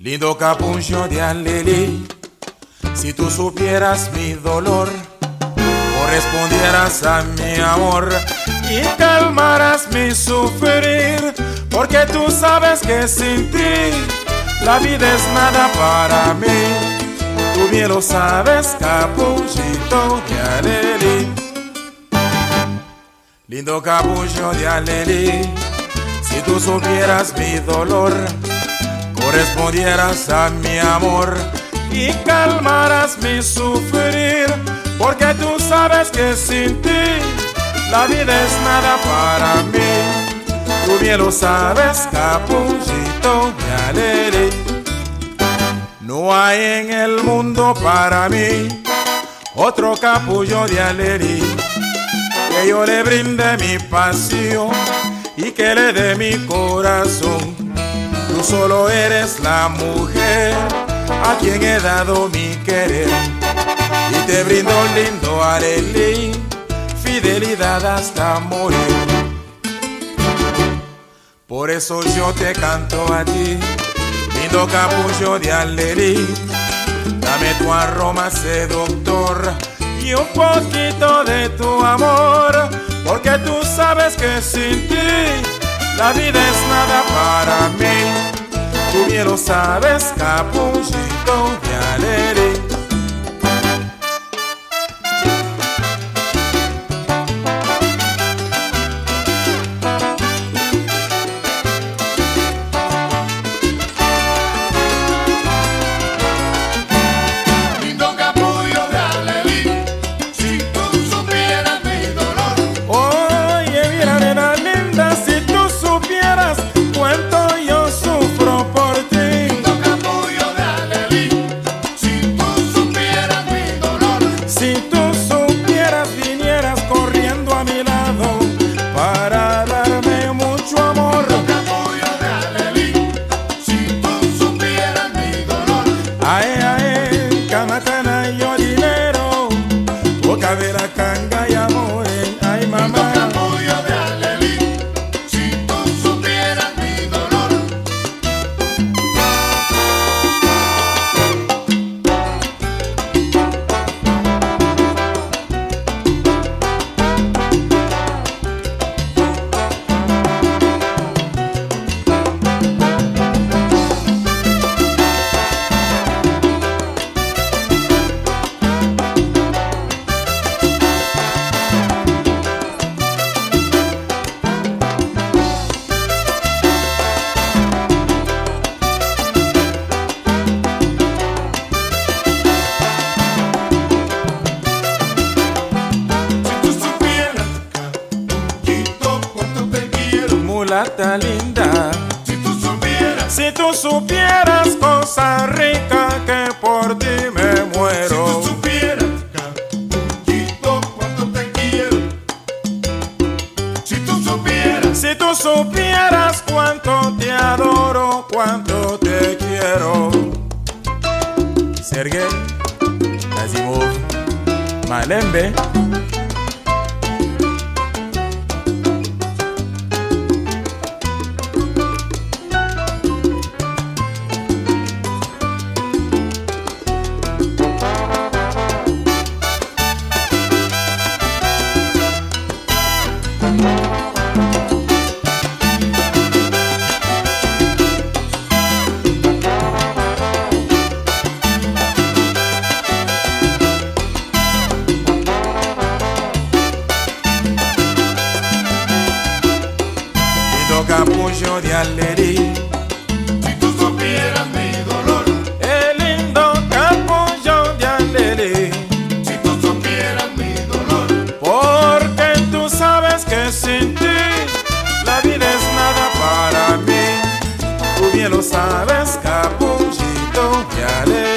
Lindo capullo de alelí, si tú supieras mi dolor, correspondieras a mi amor y calmaras mi sufrir, porque tú sabes que sin ti la vida es nada para mí. Tú bien lo sabes, capullito de alelí. Lindo capullo de alelí, si tú supieras mi dolor, correspondieras a mi amor y calmaras mi sufrir, porque tú sabes que sin ti la vida es nada para mí. Tú bien lo sabes, capullito de alelí. No hay en el mundo para mí otro capullo de alelí que yo le brinde mi pasión y que le dé mi corazón Tú solo eres la mujer a quien he dado mi querer. Y te brindo lindo arelí, fidelidad hasta morir. Por eso yo te canto a ti, lindo capullo de alelí. Dame tu aroma seductor y un poquito de tu amor, porque tú sabes que sin ti la vida es nada para mí. Tú bien lo sabes, capullito de alegría. Linda. Si tú supieras, si tú supieras cosa rica que por ti me muero. Si tú supieras, capullito, cuánto te quiero. Si tú supieras, si tú supieras cuánto te adoro, cuánto te quiero. Sergei Nazimov Malembe. negro capullo de alerí. Si tú supieras mi dolor, el lindo capullo de alerí. Si tú supieras mi dolor, porque tú sabes que sin ti la vida es nada para mí. Tú bien lo sabes, capullito de alerí.